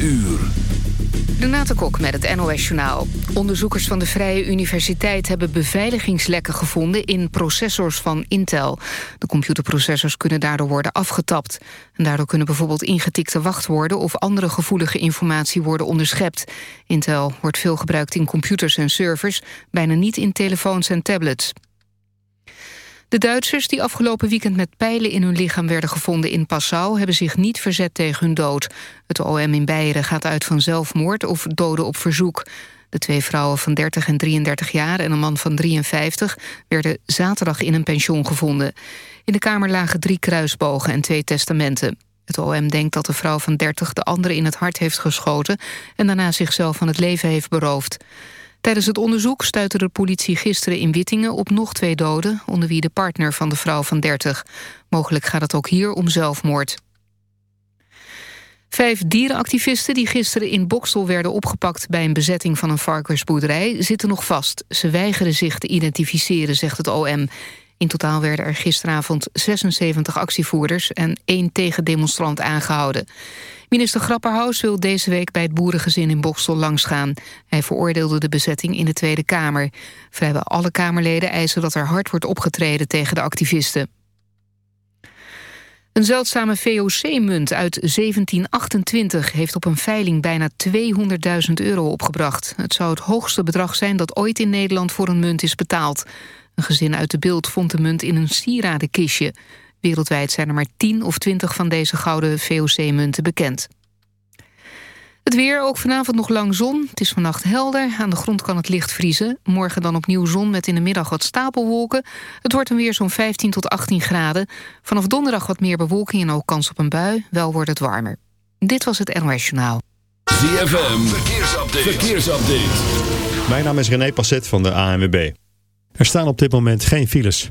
uur. Renate Kok met het NOS Journaal. Onderzoekers van de Vrije Universiteit hebben beveiligingslekken gevonden in processors van Intel. De computerprocessors kunnen daardoor worden afgetapt. En daardoor kunnen bijvoorbeeld ingetikte wachtwoorden of andere gevoelige informatie worden onderschept. Intel wordt veel gebruikt in computers en servers, bijna niet in telefoons en tablets. De Duitsers die afgelopen weekend met pijlen in hun lichaam werden gevonden in Passau... hebben zich niet verzet tegen hun dood. Het OM in Beieren gaat uit van zelfmoord of doden op verzoek. De twee vrouwen van 30 en 33 jaar en een man van 53... werden zaterdag in een pension gevonden. In de kamer lagen drie kruisbogen en twee testamenten. Het OM denkt dat de vrouw van 30 de andere in het hart heeft geschoten... en daarna zichzelf van het leven heeft beroofd. Tijdens het onderzoek stuitte de politie gisteren in Wittingen op nog twee doden... onder wie de partner van de vrouw van 30. Mogelijk gaat het ook hier om zelfmoord. Vijf dierenactivisten die gisteren in Bokstel werden opgepakt... bij een bezetting van een varkensboerderij zitten nog vast. Ze weigeren zich te identificeren, zegt het OM. In totaal werden er gisteravond 76 actievoerders... en één tegendemonstrant aangehouden. Minister Grapperhaus wil deze week bij het boerengezin in Boksel langsgaan. Hij veroordeelde de bezetting in de Tweede Kamer. Vrijwel alle Kamerleden eisen dat er hard wordt opgetreden tegen de activisten. Een zeldzame VOC-munt uit 1728 heeft op een veiling bijna 200.000 euro opgebracht. Het zou het hoogste bedrag zijn dat ooit in Nederland voor een munt is betaald. Een gezin uit de beeld vond de munt in een sieradenkistje. Wereldwijd zijn er maar 10 of 20 van deze gouden VOC-munten bekend. Het weer, ook vanavond nog lang zon. Het is vannacht helder, aan de grond kan het licht vriezen. Morgen dan opnieuw zon met in de middag wat stapelwolken. Het wordt dan weer zo'n 15 tot 18 graden. Vanaf donderdag wat meer bewolking en ook kans op een bui. Wel wordt het warmer. Dit was het NOS Journaal. ZFM, verkeersupdate. verkeersupdate. Mijn naam is René Passet van de ANWB. Er staan op dit moment geen files.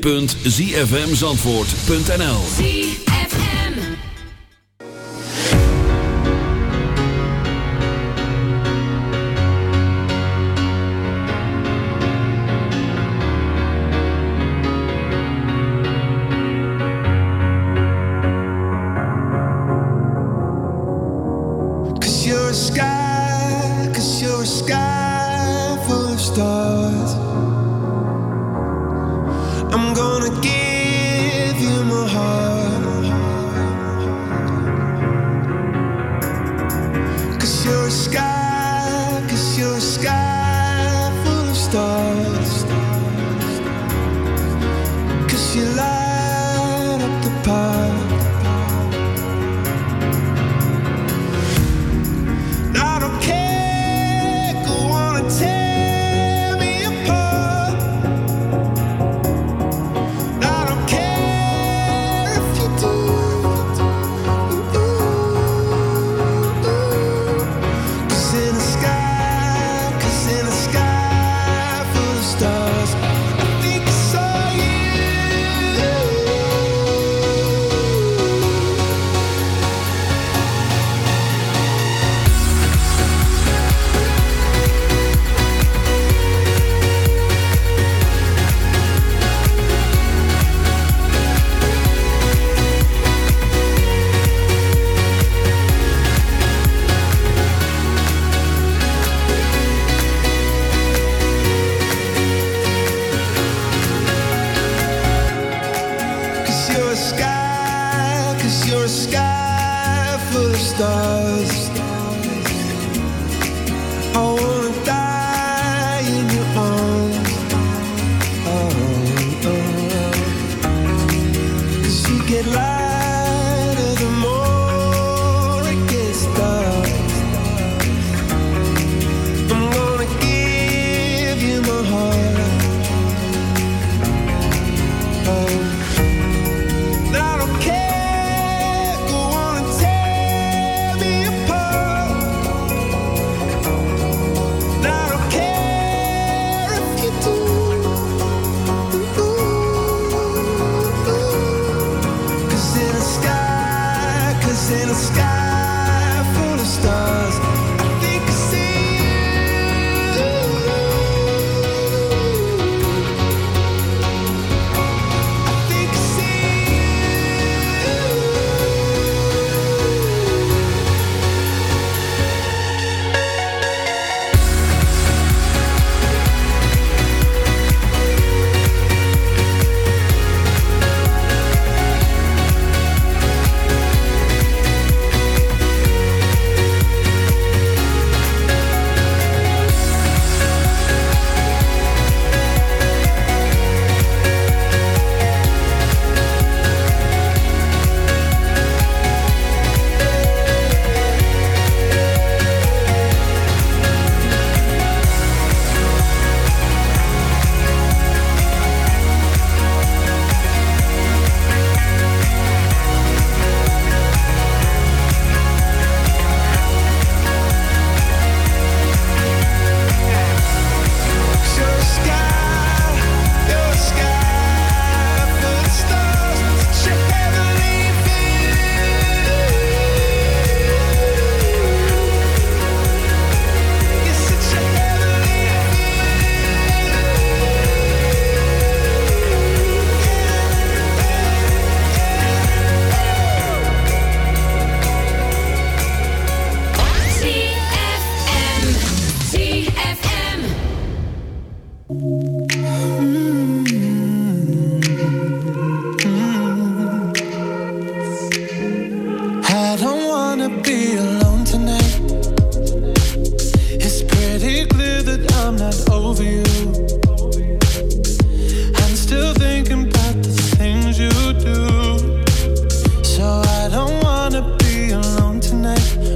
www.zfmzandvoort.nl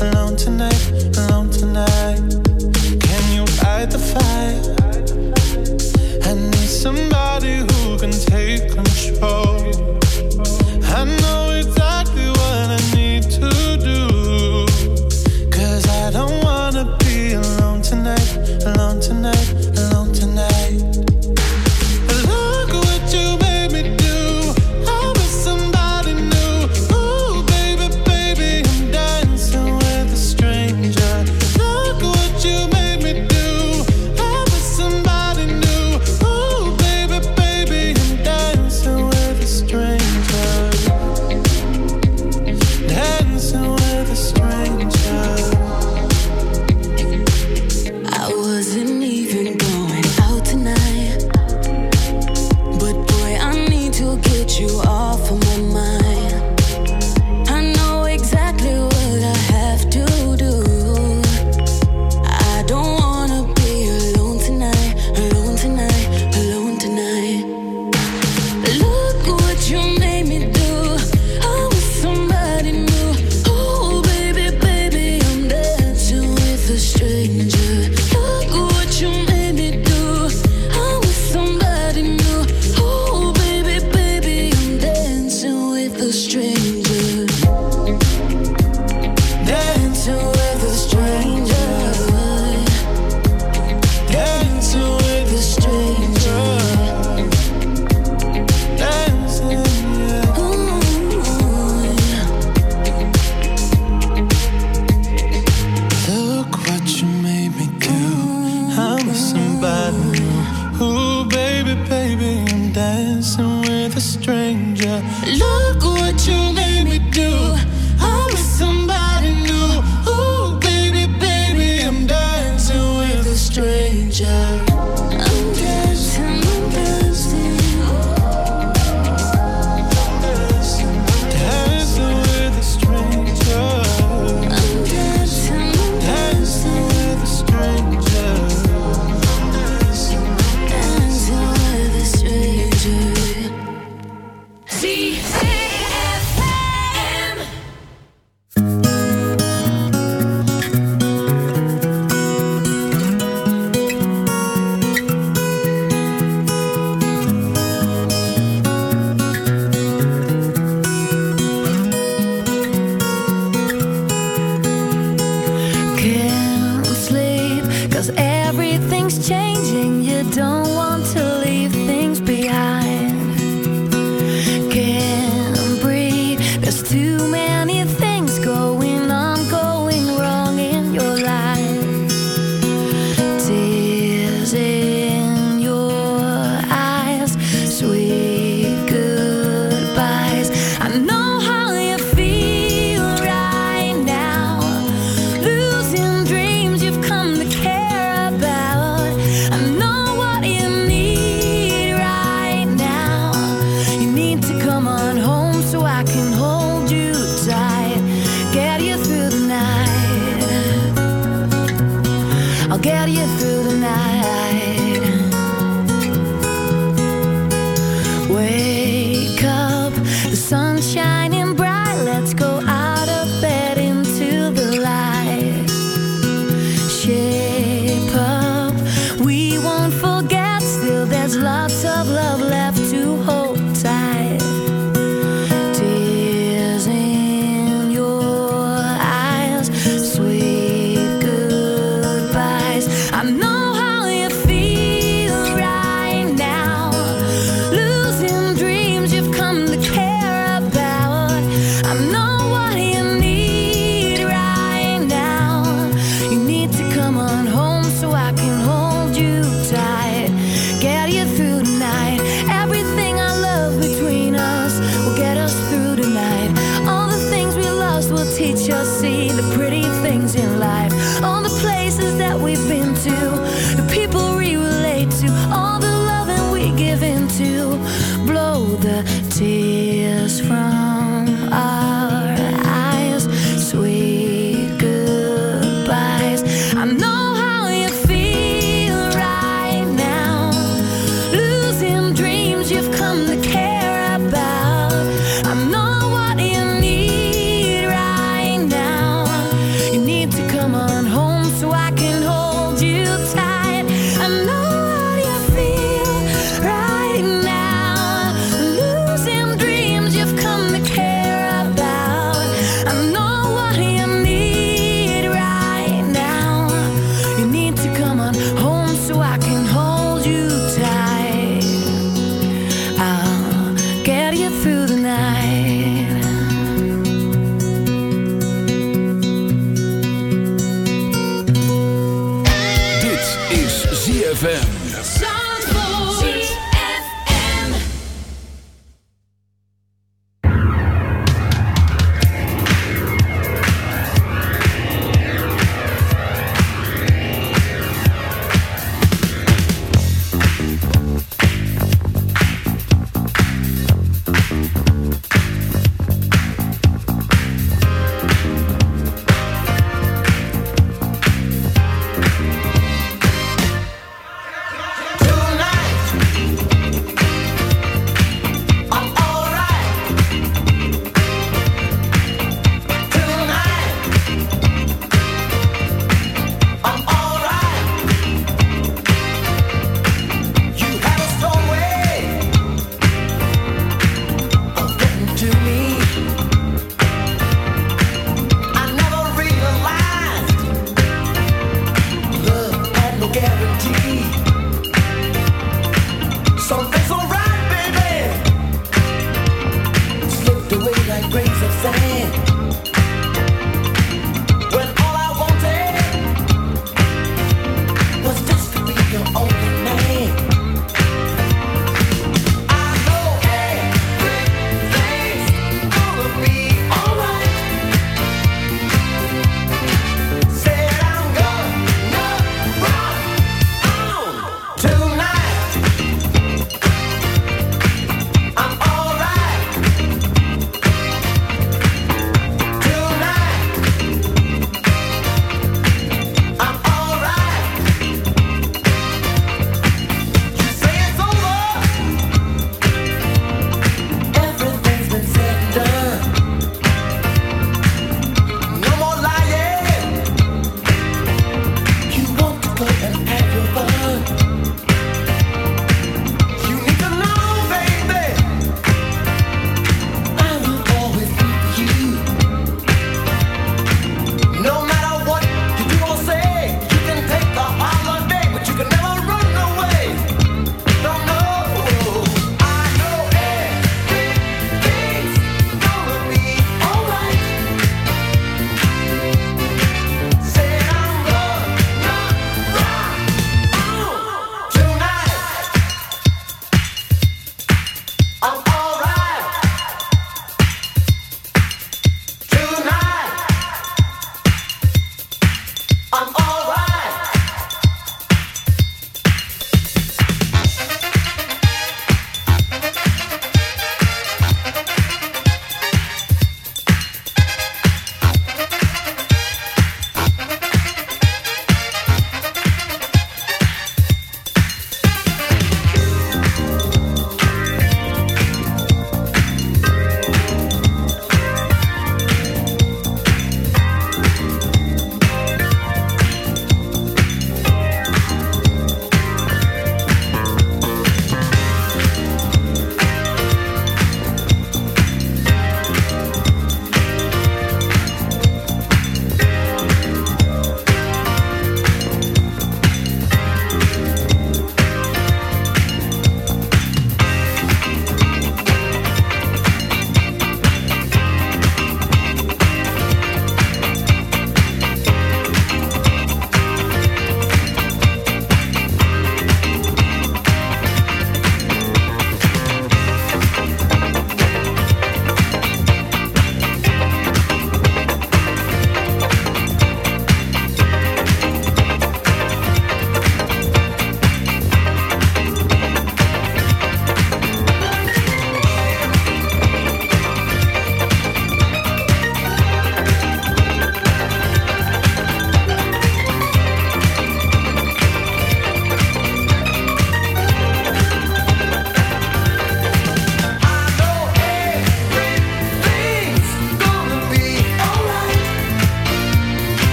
alone tonight.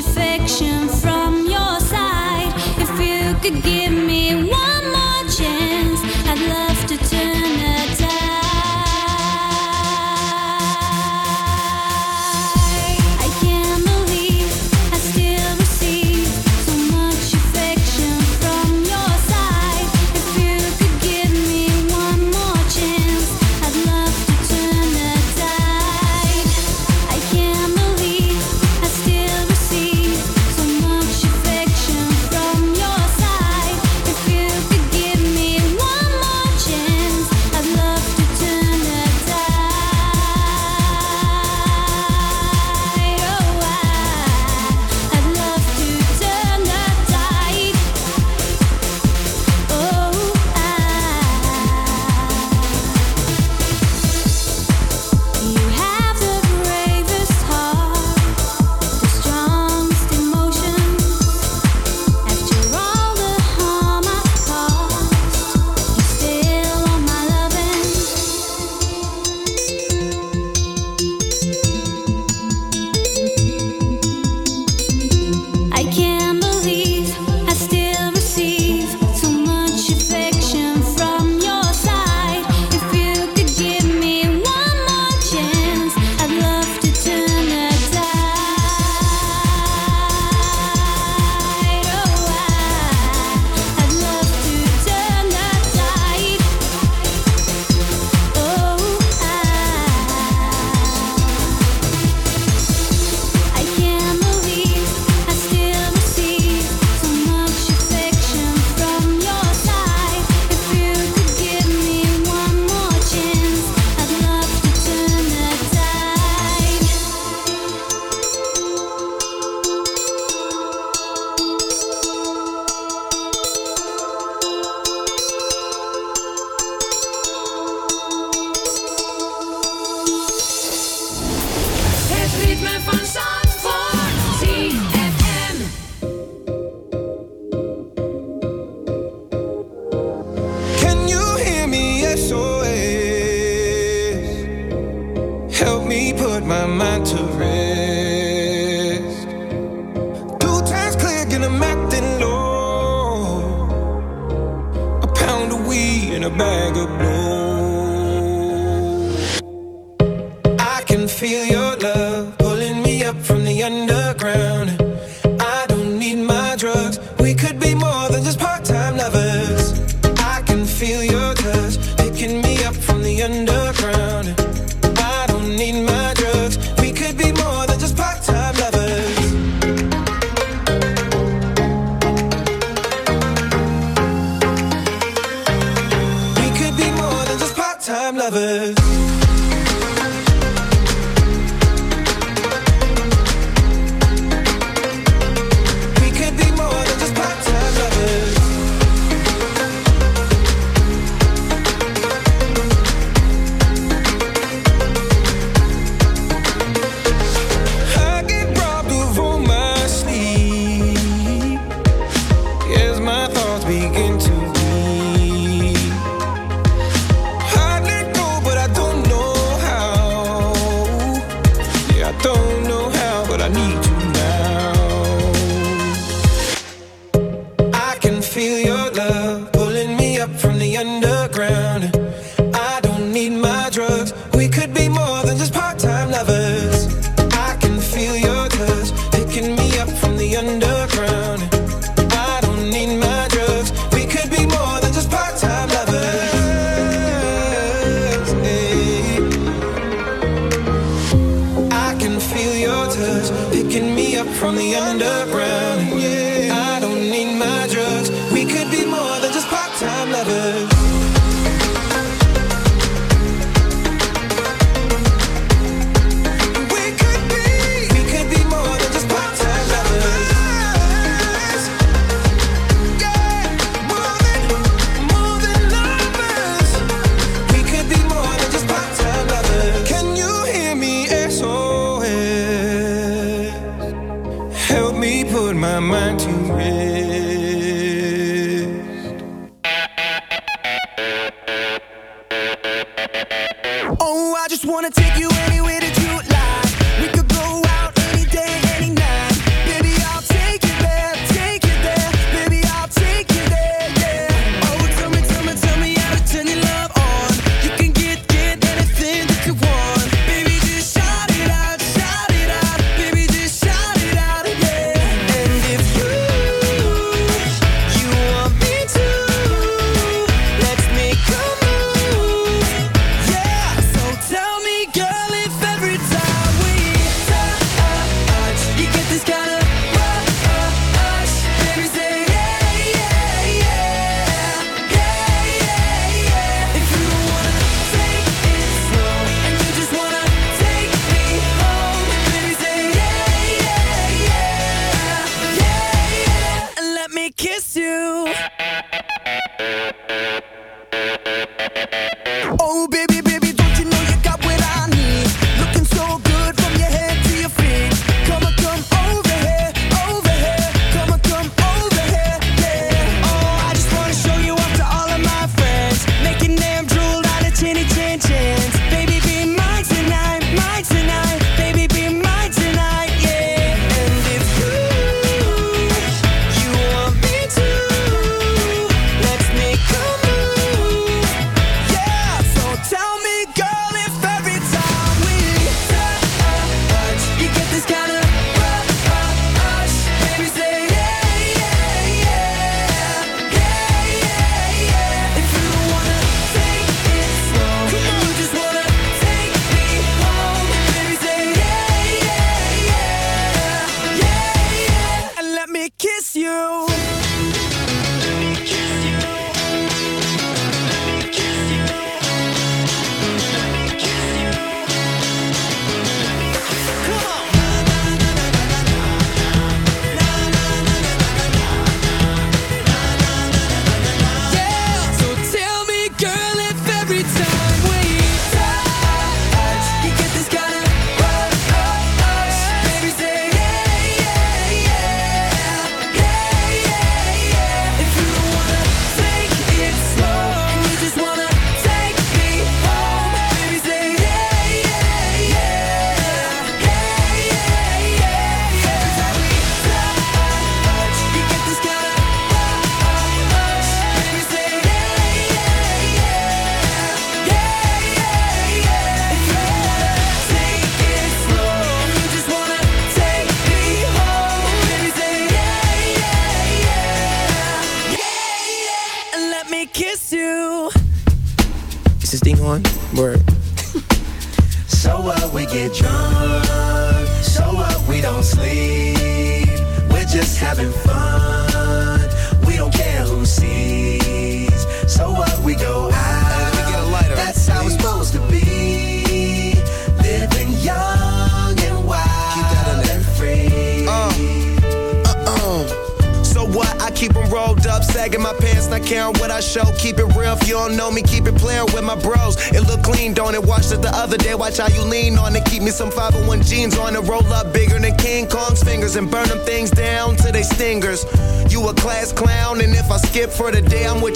Affection from your side. If you could give me one.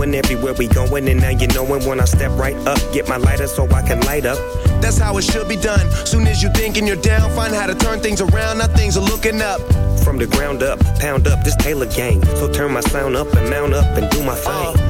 going everywhere we going, and now you knowin' when I step right up, get my lighter so I can light up. That's how it should be done. Soon as you thinkin' you're down, find how to turn things around. Now things are looking up. From the ground up, pound up this Taylor gang. So turn my sound up and mount up and do my thing. Uh